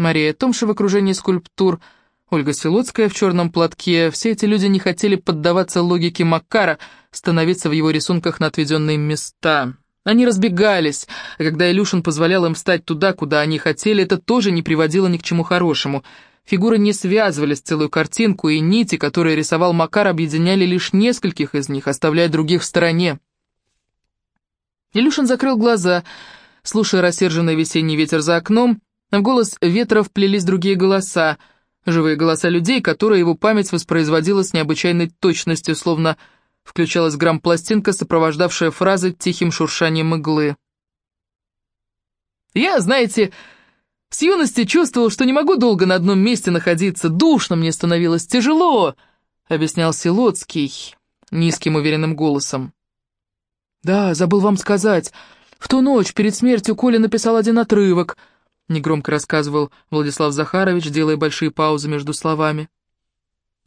Мария Томша в окружении скульптур, Ольга Селоцкая в черном платке. Все эти люди не хотели поддаваться логике Маккара, становиться в его рисунках на отведенные места. Они разбегались, а когда Илюшин позволял им встать туда, куда они хотели, это тоже не приводило ни к чему хорошему. Фигуры не связывались целую картинку, и нити, которые рисовал Макар, объединяли лишь нескольких из них, оставляя других в стороне. Илюшин закрыл глаза, слушая рассерженный весенний ветер за окном, в голос ветра вплелись другие голоса, живые голоса людей, которые его память воспроизводила с необычайной точностью, словно включалась грампластинка, сопровождавшая фразы тихим шуршанием иглы. «Я, знаете, с юности чувствовал, что не могу долго на одном месте находиться, душно мне становилось, тяжело», — объяснял Силоцкий низким уверенным голосом. «Да, забыл вам сказать. В ту ночь перед смертью Коля написал один отрывок», — негромко рассказывал Владислав Захарович, делая большие паузы между словами.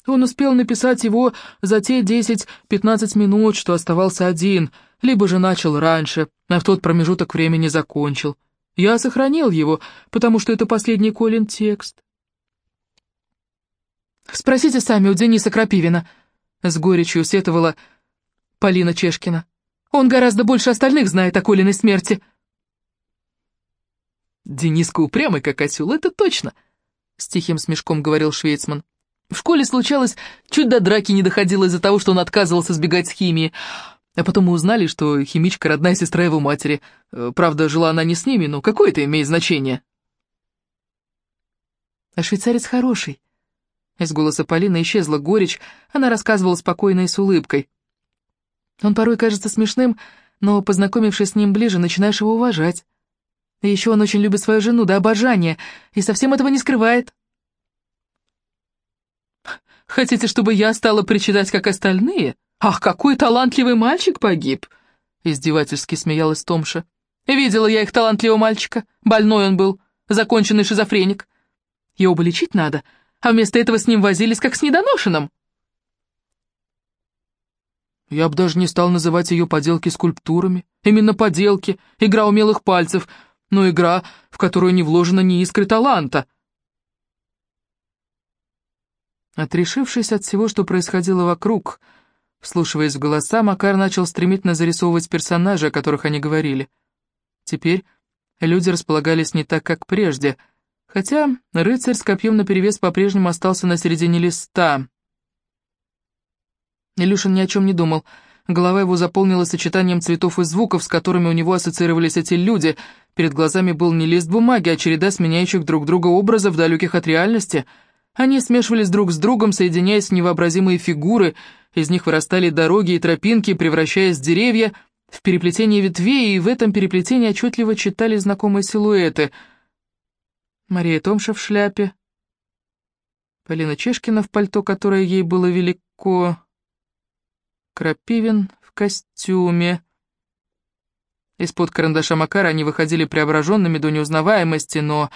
Он успел написать его за те 10-15 минут, что оставался один, либо же начал раньше, а в тот промежуток времени закончил. Я сохранил его, потому что это последний Колин текст. «Спросите сами у Дениса Крапивина», — с горечью сетовала Полина Чешкина. «Он гораздо больше остальных знает о Колиной смерти». «Дениска упрямый, как осел, это точно», — с тихим смешком говорил Швейцман. В школе случалось, чуть до драки не доходило из-за того, что он отказывался сбегать с химии. А потом мы узнали, что химичка родная сестра его матери. Э, правда, жила она не с ними, но какое это имеет значение? А швейцарец хороший. Из голоса Полины исчезла горечь, она рассказывала спокойно и с улыбкой. Он порой кажется смешным, но, познакомившись с ним ближе, начинаешь его уважать. И еще он очень любит свою жену до обожания, и совсем этого не скрывает. Хотите, чтобы я стала причитать, как остальные? Ах, какой талантливый мальчик погиб!» Издевательски смеялась Томша. «Видела я их талантливого мальчика. Больной он был, законченный шизофреник. Его бы лечить надо, а вместо этого с ним возились, как с недоношенным». Я бы даже не стал называть ее поделки скульптурами. Именно поделки, игра умелых пальцев, но игра, в которую не вложено ни искры таланта. Отрешившись от всего, что происходило вокруг, вслушиваясь в голоса, Макар начал стремительно зарисовывать персонажей, о которых они говорили. Теперь люди располагались не так, как прежде, хотя рыцарь с копьем наперевес по-прежнему остался на середине листа. Илюшин ни о чем не думал. Голова его заполнилась сочетанием цветов и звуков, с которыми у него ассоциировались эти люди. Перед глазами был не лист бумаги, а череда сменяющих друг друга образов, далеких от реальности — они смешивались друг с другом, соединяясь в невообразимые фигуры, из них вырастали дороги и тропинки, превращаясь в деревья, в переплетение ветвей, и в этом переплетении отчетливо читали знакомые силуэты. Мария Томша в шляпе, Полина Чешкина в пальто, которое ей было велико, Крапивин в костюме. Из-под карандаша Макара они выходили преображенными до неузнаваемости, но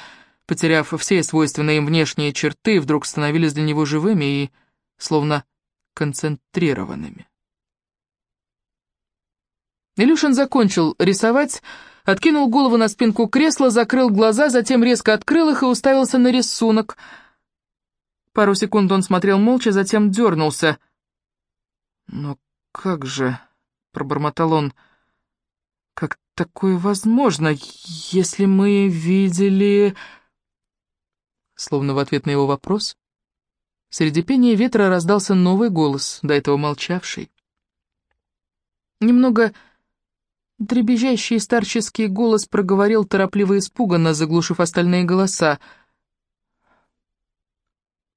потеряв все свойственные им внешние черты, вдруг становились для него живыми и словно концентрированными. Илюшин закончил рисовать, откинул голову на спинку кресла, закрыл глаза, затем резко открыл их и уставился на рисунок. Пару секунд он смотрел молча, затем дернулся. «Но как же...» — пробормотал он... «Как такое возможно, если мы видели...» Словно в ответ на его вопрос, среди пения ветра раздался новый голос, до этого молчавший. Немного дребезжащий старческий голос проговорил торопливо и испуганно, заглушив остальные голоса.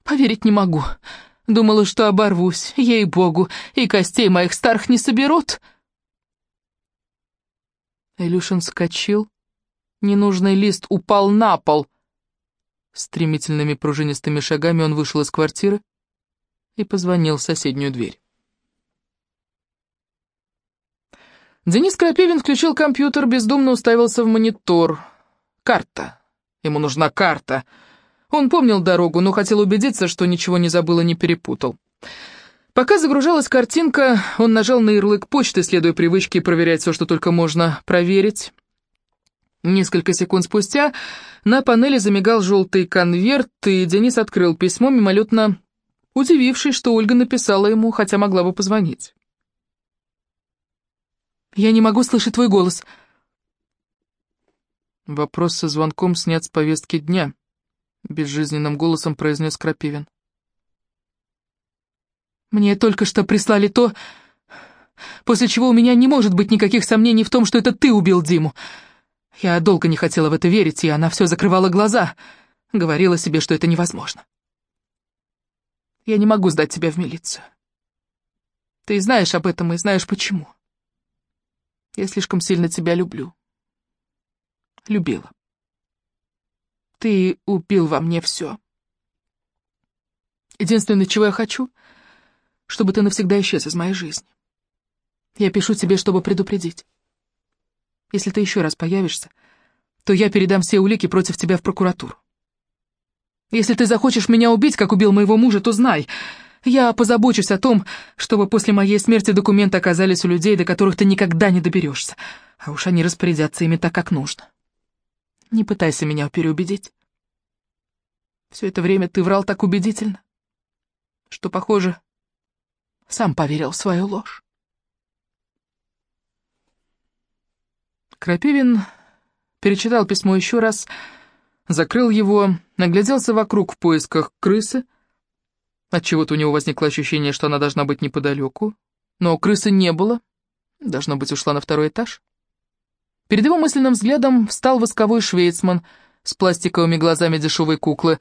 «Поверить не могу. Думала, что оборвусь, ей-богу, и костей моих старых не соберут». Илюшин вскочил. Ненужный лист упал на пол — Стремительными пружинистыми шагами он вышел из квартиры и позвонил в соседнюю дверь. Денис Крапивин включил компьютер, бездумно уставился в монитор. Карта. Ему нужна карта. Он помнил дорогу, но хотел убедиться, что ничего не забыл и не перепутал. Пока загружалась картинка, он нажал на ярлык почты, следуя привычке проверять все, что только можно проверить. Несколько секунд спустя на панели замигал желтый конверт, и Денис открыл письмо, мимолетно удивившись, что Ольга написала ему, хотя могла бы позвонить. «Я не могу слышать твой голос». Вопрос со звонком снят с повестки дня, безжизненным голосом произнес Крапивин. «Мне только что прислали то, после чего у меня не может быть никаких сомнений в том, что это ты убил Диму. Я долго не хотела в это верить, и она все закрывала глаза, говорила себе, что это невозможно. Я не могу сдать тебя в милицию. Ты знаешь об этом и знаешь почему. Я слишком сильно тебя люблю. Любила. Ты убил во мне все. Единственное, чего я хочу, чтобы ты навсегда исчез из моей жизни. Я пишу тебе, чтобы предупредить. Если ты еще раз появишься, то я передам все улики против тебя в прокуратуру. Если ты захочешь меня убить, как убил моего мужа, то знай, я позабочусь о том, чтобы после моей смерти документы оказались у людей, до которых ты никогда не доберешься, а уж они распорядятся ими так, как нужно. Не пытайся меня переубедить. Все это время ты врал так убедительно, что, похоже, сам поверил в свою ложь. Крапивин перечитал письмо еще раз, закрыл его, нагляделся вокруг в поисках крысы. Отчего-то у него возникло ощущение, что она должна быть неподалеку, но крысы не было, должно быть, ушла на второй этаж. Перед его мысленным взглядом встал восковой швейцман с пластиковыми глазами дешевой куклы.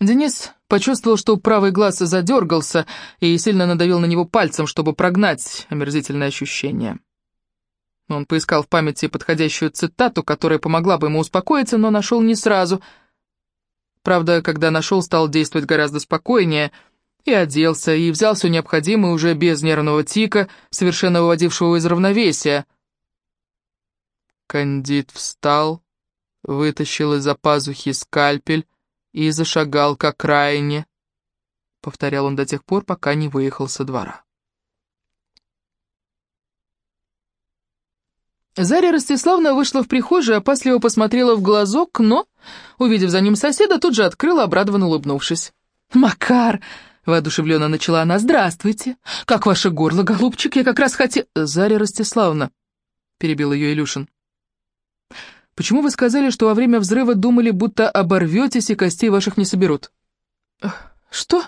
Денис почувствовал, что правый глаз задергался и сильно надавил на него пальцем, чтобы прогнать омерзительное ощущение. Он поискал в памяти подходящую цитату, которая помогла бы ему успокоиться, но нашел не сразу. Правда, когда нашел, стал действовать гораздо спокойнее, и оделся, и взял все необходимое уже без нервного тика, совершенно выводившего из равновесия. Кандид встал, вытащил из-за пазухи скальпель и зашагал к окраине. Повторял он до тех пор, пока не выехал со двора. Заря Ростиславна вышла в прихожую, опасливо посмотрела в глазок, но, увидев за ним соседа, тут же открыла, обрадованно улыбнувшись. «Макар!» — воодушевленно начала она. «Здравствуйте! Как ваше горло, голубчик? Я как раз хотел...» «Заря Ростиславна!» — перебил ее Илюшин. «Почему вы сказали, что во время взрыва думали, будто оборветесь и костей ваших не соберут?» «Что?»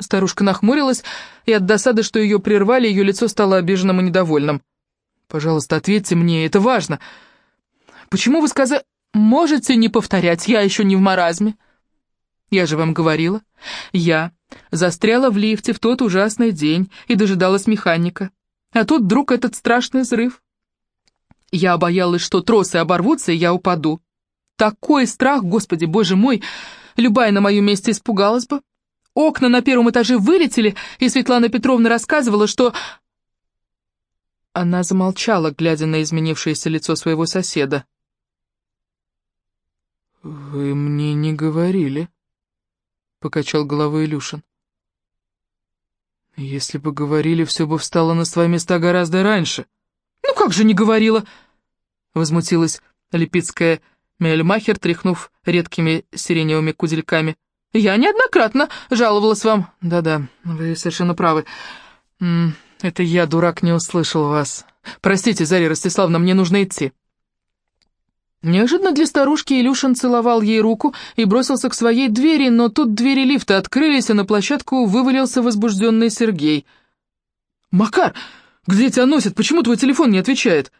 Старушка нахмурилась, и от досады, что ее прервали, ее лицо стало обиженным и недовольным. Пожалуйста, ответьте мне, это важно. Почему вы сказали... Можете не повторять, я еще не в маразме. Я же вам говорила. Я застряла в лифте в тот ужасный день и дожидалась механика. А тут вдруг этот страшный взрыв. Я боялась, что тросы оборвутся, и я упаду. Такой страх, господи, боже мой, любая на моем месте испугалась бы. Окна на первом этаже вылетели, и Светлана Петровна рассказывала, что она замолчала, глядя на изменившееся лицо своего соседа. «Вы мне не говорили», — покачал головой Илюшин. «Если бы говорили, все бы встало на свои места гораздо раньше». «Ну как же не говорила?» — возмутилась Липицкая Мельмахер, тряхнув редкими сиреневыми кудельками. «Я неоднократно жаловалась вам». «Да-да, вы совершенно правы. «Это я, дурак, не услышал вас. Простите, Заря Ростиславна, мне нужно идти». Неожиданно для старушки Илюшин целовал ей руку и бросился к своей двери, но тут двери лифта открылись, а на площадку вывалился возбужденный Сергей. «Макар, где тебя носят? Почему твой телефон не отвечает?»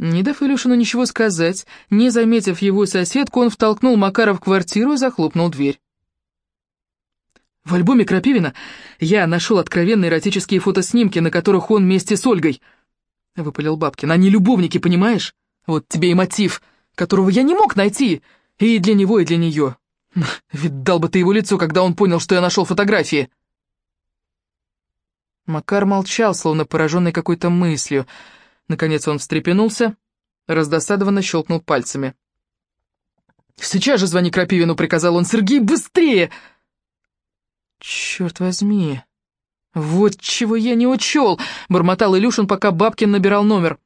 Не дав Илюшину ничего сказать, не заметив его соседку, он втолкнул Макара в квартиру и захлопнул дверь. В альбоме Крапивина я нашел откровенные эротические фотоснимки, на которых он вместе с Ольгой. Выпалил Бабкин. Они любовники, понимаешь? Вот тебе и мотив, которого я не мог найти. И для него, и для нее. Видал бы ты его лицо, когда он понял, что я нашел фотографии. Макар молчал, словно пораженный какой-то мыслью. Наконец он встрепенулся, раздосадованно щелкнул пальцами. «Сейчас же звони Крапивину», — приказал он. «Сергей, быстрее!» «Черт возьми! Вот чего я не учел!» — бормотал Илюшин, пока Бабкин набирал номер.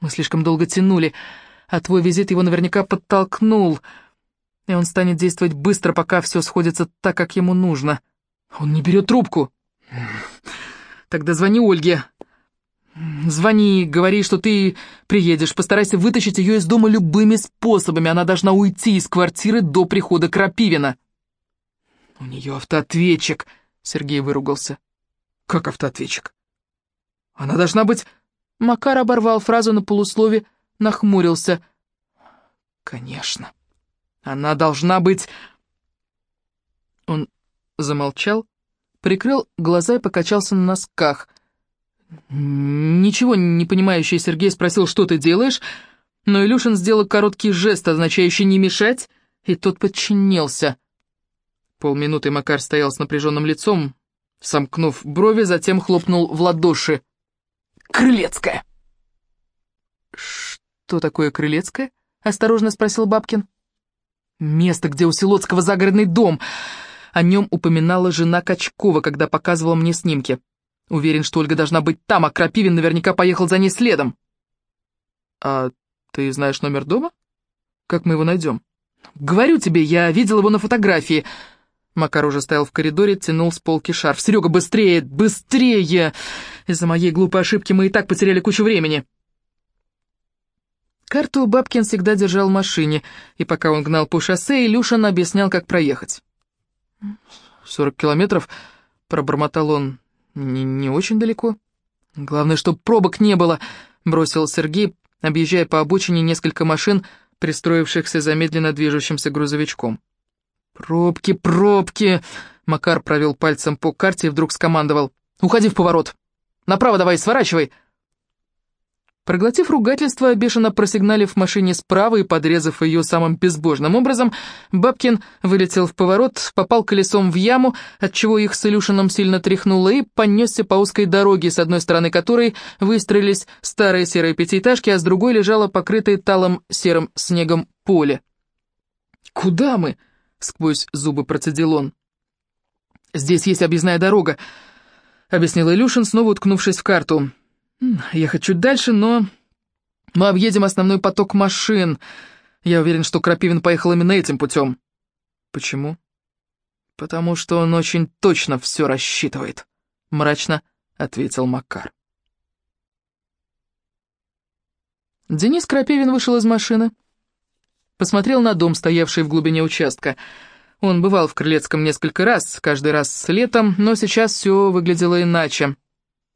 Мы слишком долго тянули, а твой визит его наверняка подтолкнул, и он станет действовать быстро, пока все сходится так, как ему нужно. Он не берет трубку. Тогда звони Ольге. Звони, говори, что ты приедешь, постарайся вытащить ее из дома любыми способами. Она должна уйти из квартиры до прихода Крапивина. У нее автоответчик, Сергей выругался. Как автоответчик? Она должна быть... Макар оборвал фразу на полуслове, нахмурился. Конечно. Она должна быть... Он замолчал, прикрыл глаза и покачался на носках. Ничего не понимающий Сергей спросил, что ты делаешь, но Илюшин сделал короткий жест, означающий «не мешать», и тот подчинился. Полминуты Макар стоял с напряженным лицом, сомкнув брови, затем хлопнул в ладоши. «Крылецкая!» «Что такое Крылецкая?» — осторожно спросил Бабкин. «Место, где у Селоцкого загородный дом. О нем упоминала жена Качкова, когда показывала мне снимки. Уверен, что Ольга должна быть там, а Крапивин наверняка поехал за ней следом». «А ты знаешь номер дома? Как мы его найдем?» «Говорю тебе, я видел его на фотографии». Макар уже стоял в коридоре, тянул с полки шарф. «Серега, быстрее, быстрее! Из-за моей глупой ошибки мы и так потеряли кучу времени». Карту Бабкин всегда держал в машине, и пока он гнал по шоссе, Илюшин объяснял, как проехать. «Сорок километров», — пробормотал он, не, — «не очень далеко». «Главное, чтобы пробок не было», — бросил Сергей, объезжая по обочине несколько машин, пристроившихся за медленно движущимся грузовичком. «Пробки, пробки!» — Макар провел пальцем по карте и вдруг скомандовал. «Уходи в поворот! Направо давай, сворачивай!» Проглотив ругательство, бешено просигналив машине справа и подрезав ее самым безбожным образом, Бабкин вылетел в поворот, попал колесом в яму, отчего их с Илюшином сильно тряхнуло, и понесся по узкой дороге, с одной стороны которой выстроились старые серые пятиэтажки, а с другой лежало покрытое талым серым снегом поле. «Куда мы?» — сквозь зубы процедил он. «Здесь есть объездная дорога», — объяснил Илюшин, снова уткнувшись в карту. Ехать чуть дальше, но мы объедем основной поток машин. Я уверен, что Крапивин поехал именно этим путем. Почему? Потому что он очень точно все рассчитывает, мрачно ответил Макар. Денис Крапивин вышел из машины. Посмотрел на дом, стоявший в глубине участка. Он бывал в Крылецком несколько раз, каждый раз летом, но сейчас все выглядело иначе.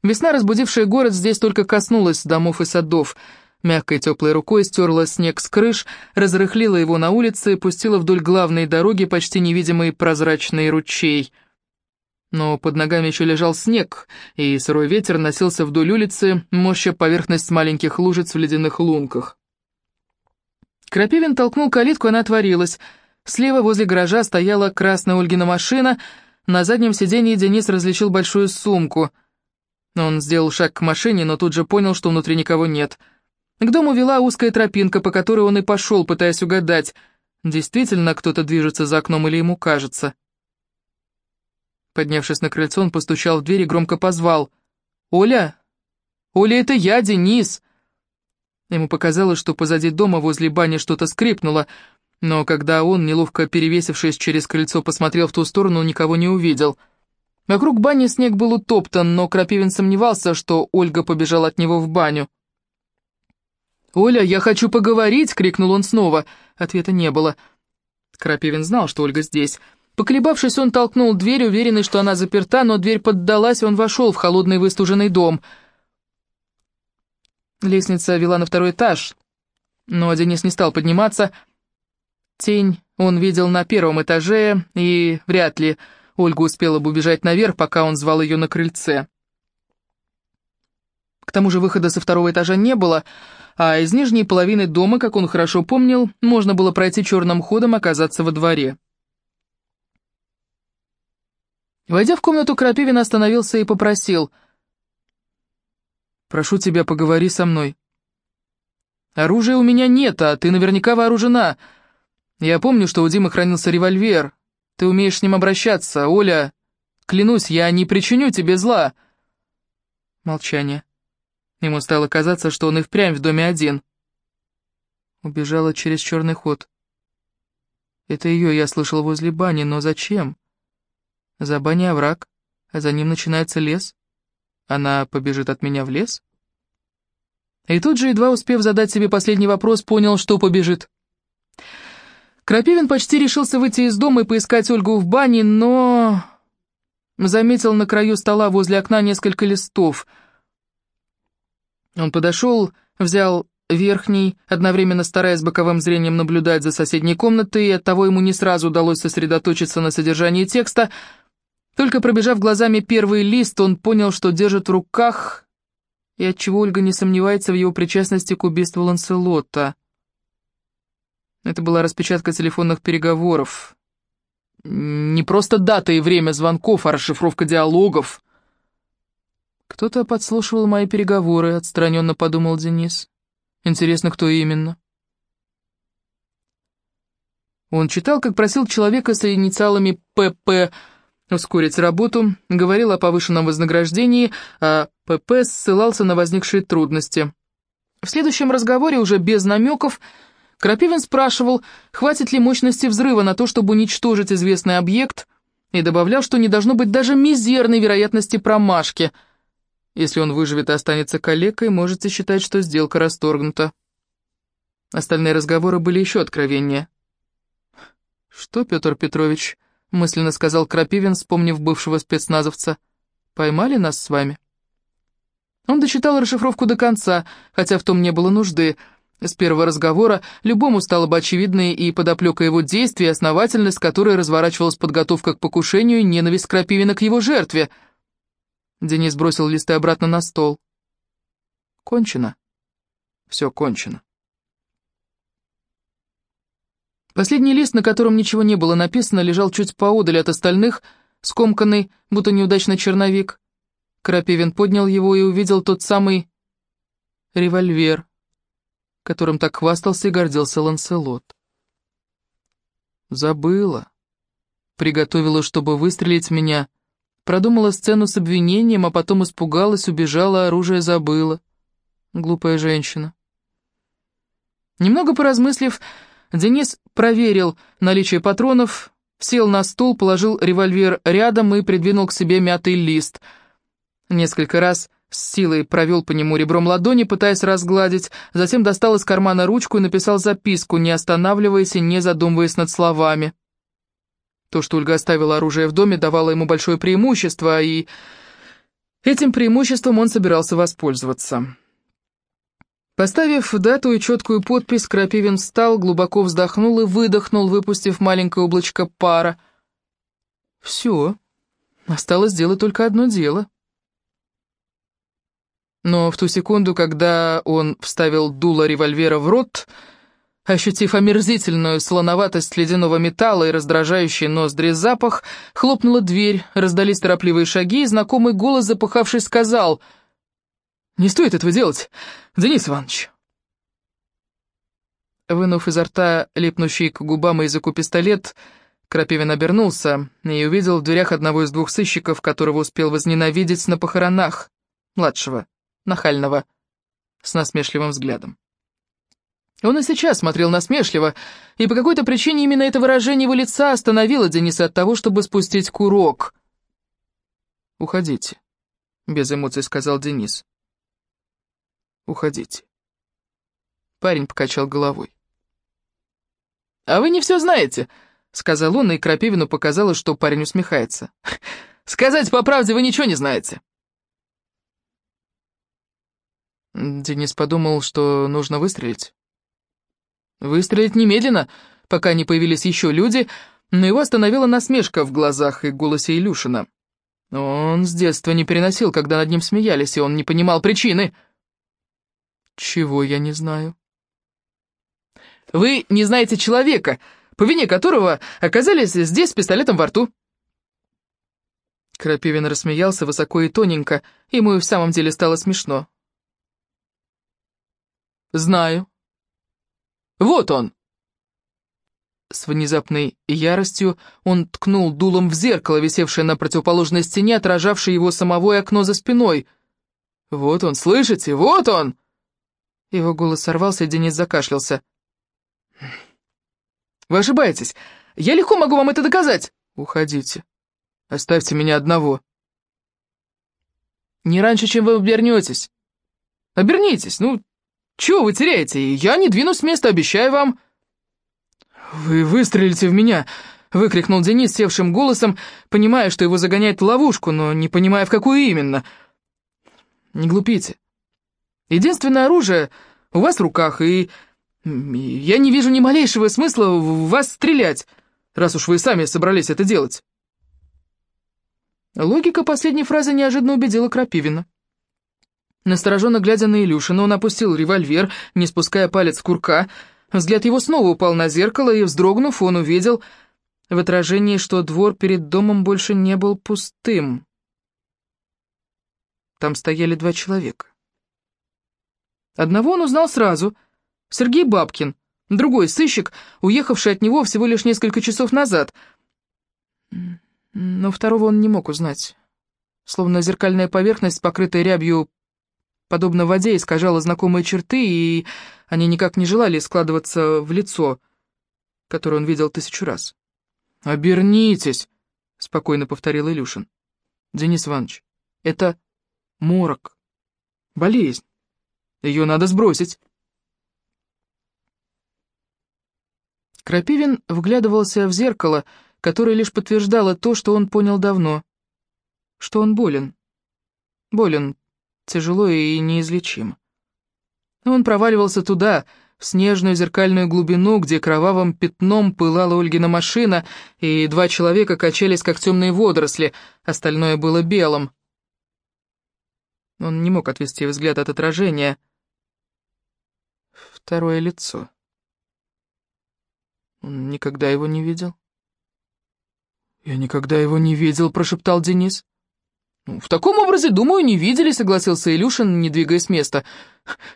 Весна, разбудившая город, здесь только коснулась домов и садов. Мягкой теплой рукой стерла снег с крыш, разрыхлила его на улице и пустила вдоль главной дороги почти невидимый прозрачный ручей. Но под ногами еще лежал снег, и сырой ветер носился вдоль улицы, морща поверхность маленьких лужиц в ледяных лунках. Крапивин толкнул калитку, она отворилась. Слева возле гаража стояла красная Ольгина машина, на заднем сиденье Денис различил большую сумку — он сделал шаг к машине, но тут же понял, что внутри никого нет. К дому вела узкая тропинка, по которой он и пошел, пытаясь угадать, действительно кто-то движется за окном или ему кажется. Поднявшись на крыльцо, он постучал в дверь и громко позвал. «Оля! Оля, это я, Денис!» Ему показалось, что позади дома возле бани что-то скрипнуло, но когда он, неловко перевесившись через крыльцо, посмотрел в ту сторону, никого не увидел — Вокруг бани снег был утоптан, но Крапивин сомневался, что Ольга побежала от него в баню. «Оля, я хочу поговорить!» — крикнул он снова. Ответа не было. Крапивин знал, что Ольга здесь. Поколебавшись, он толкнул дверь, уверенный, что она заперта, но дверь поддалась, и он вошел в холодный выстуженный дом. Лестница вела на второй этаж, но Денис не стал подниматься. Тень он видел на первом этаже, и вряд ли Ольга успела бы убежать наверх, пока он звал ее на крыльце. К тому же выхода со второго этажа не было, а из нижней половины дома, как он хорошо помнил, можно было пройти черным ходом оказаться во дворе. Войдя в комнату, Крапивин остановился и попросил. «Прошу тебя, поговори со мной. Оружия у меня нет, а ты наверняка вооружена. Я помню, что у Димы хранился револьвер. Ты умеешь с ним обращаться, Оля. Клянусь, я не причиню тебе зла». Молчание. Ему стало казаться, что он и впрямь в доме один. Убежала через черный ход. Это ее я слышал возле бани, но зачем? За баней овраг, а за ним начинается лес. Она побежит от меня в лес? И тут же, едва успев задать себе последний вопрос, понял, что побежит. Крапивин почти решился выйти из дома и поискать Ольгу в бане, но... Заметил на краю стола возле окна несколько листов. Он подошел, взял верхний, одновременно стараясь боковым зрением наблюдать за соседней комнатой, и оттого ему не сразу удалось сосредоточиться на содержании текста. Только пробежав глазами первый лист, он понял, что держит в руках, и отчего Ольга не сомневается в его причастности к убийству Ланселота. Это была распечатка телефонных переговоров. Не просто дата и время звонков, а расшифровка диалогов. «Кто-то подслушивал мои переговоры», — отстраненно подумал Денис. Интересно, кто именно? Он читал, как просил человека с инициалами ПП ускорить работу, говорил о повышенном вознаграждении, а ПП ссылался на возникшие трудности. В следующем разговоре, уже без намеков, Крапивин спрашивал, хватит ли мощности взрыва на то, чтобы уничтожить известный объект, и добавлял, что не должно быть даже мизерной вероятности промашки – если он выживет и останется калекой, можете считать, что сделка расторгнута. Остальные разговоры были еще откровеннее. «Что, Петр Петрович?» — мысленно сказал Крапивин, вспомнив бывшего спецназовца. «Поймали нас с вами?» Он дочитал расшифровку до конца, хотя в том не было нужды. С первого разговора любому стало бы очевидной и подоплека его действий, основательность которой разворачивалась подготовка к покушению и ненависть Крапивина к его жертве — Денис бросил листы обратно на стол. Кончено. Все кончено. Последний лист, на котором ничего не было написано, лежал чуть поодаль от остальных, скомканный, будто неудачный черновик. Крапивин поднял его и увидел тот самый револьвер, которым так хвастался и гордился Ланселот. Забыла. Приготовила, чтобы выстрелить меня, Продумала сцену с обвинением, а потом испугалась, убежала, оружие забыла. Глупая женщина. Немного поразмыслив, Денис проверил наличие патронов, сел на стул, положил револьвер рядом и придвинул к себе мятый лист. Несколько раз с силой провел по нему ребром ладони, пытаясь разгладить, затем достал из кармана ручку и написал записку, не останавливаясь и не задумываясь над словами. То, что Ольга оставила оружие в доме, давало ему большое преимущество, и этим преимуществом он собирался воспользоваться. Поставив дату и четкую подпись, Крапивин встал, глубоко вздохнул и выдохнул, выпустив маленькое облачко пара. Все, осталось сделать только одно дело. Но в ту секунду, когда он вставил дуло револьвера в рот, Ощутив омерзительную слоноватость ледяного металла и раздражающий ноздри запах, хлопнула дверь, раздались торопливые шаги, и знакомый голос, запыхавшись, сказал «Не стоит этого делать, Денис Иванович». Вынув изо рта липнущий к губам и языку пистолет, Крапивин обернулся и увидел в дверях одного из двух сыщиков, которого успел возненавидеть на похоронах, младшего, нахального, с насмешливым взглядом. Он и сейчас смотрел насмешливо, и по какой-то причине именно это выражение его лица остановило Дениса от того, чтобы спустить курок. «Уходите», — без эмоций сказал Денис. «Уходите». Парень покачал головой. «А вы не все знаете», — сказал он, и Крапивину показалось, что парень усмехается. «Сказать по правде, вы ничего не знаете». Денис подумал, что нужно выстрелить. Выстрелить немедленно, пока не появились еще люди, но его остановила насмешка в глазах и голосе Илюшина. Он с детства не переносил, когда над ним смеялись, и он не понимал причины. Чего я не знаю? Вы не знаете человека, по вине которого оказались здесь с пистолетом во рту. Крапивин рассмеялся высоко и тоненько, ему и в самом деле стало смешно. «Знаю», вот он!» С внезапной яростью он ткнул дулом в зеркало, висевшее на противоположной стене, отражавшее его самого и окно за спиной. Вот он, слышите? Вот он!» Его голос сорвался, и Денис закашлялся. «Вы ошибаетесь. Я легко могу вам это доказать!» «Уходите. Оставьте меня одного». «Не раньше, чем вы обернетесь. Обернитесь, ну, чего вы теряете? Я не двинусь с места, обещаю вам». «Вы выстрелите в меня!» — выкрикнул Денис севшим голосом, понимая, что его загоняют в ловушку, но не понимая, в какую именно. «Не глупите. Единственное оружие у вас в руках, и я не вижу ни малейшего смысла в вас стрелять, раз уж вы сами собрались это делать». Логика последней фразы неожиданно убедила Крапивина. Настороженно глядя на Илюшина, он опустил револьвер, не спуская палец курка. Взгляд его снова упал на зеркало, и, вздрогнув, он увидел в отражении, что двор перед домом больше не был пустым. Там стояли два человека. Одного он узнал сразу — Сергей Бабкин, другой сыщик, уехавший от него всего лишь несколько часов назад. Но второго он не мог узнать. Словно зеркальная поверхность, покрытая рябью, подобно воде, искажала знакомые черты, и они никак не желали складываться в лицо, которое он видел тысячу раз. «Обернитесь!» — спокойно повторил Илюшин. «Денис Иванович, это морок, болезнь. Ее надо сбросить». Крапивин вглядывался в зеркало, которое лишь подтверждало то, что он понял давно, что он болен. Болен, тяжело и неизлечимо. Он проваливался туда, в снежную зеркальную глубину, где кровавым пятном пылала Ольгина машина, и два человека качались, как темные водоросли, остальное было белым. Он не мог отвести взгляд от отражения. Второе лицо. Он никогда его не видел. «Я никогда его не видел», — прошептал Денис. «Ну, «В таком образе, думаю, не видели», — согласился Илюшин, не двигаясь с места.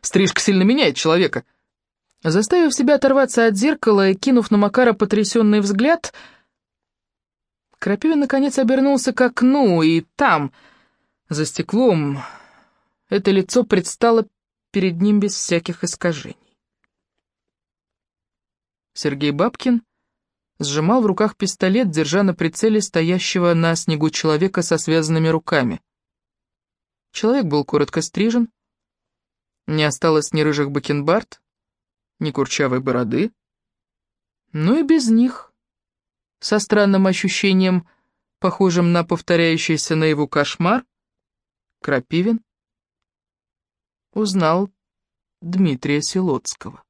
«Стрижка сильно меняет человека». Заставив себя оторваться от зеркала и кинув на Макара потрясенный взгляд, Крапивин наконец обернулся к окну, и там, за стеклом, это лицо предстало перед ним без всяких искажений. Сергей Бабкин сжимал в руках пистолет, держа на прицеле стоящего на снегу человека со связанными руками. Человек был коротко стрижен, не осталось ни рыжих бакенбард, ни курчавой бороды, но и без них, со странным ощущением, похожим на повторяющийся наяву кошмар, Крапивин узнал Дмитрия Силоцкого.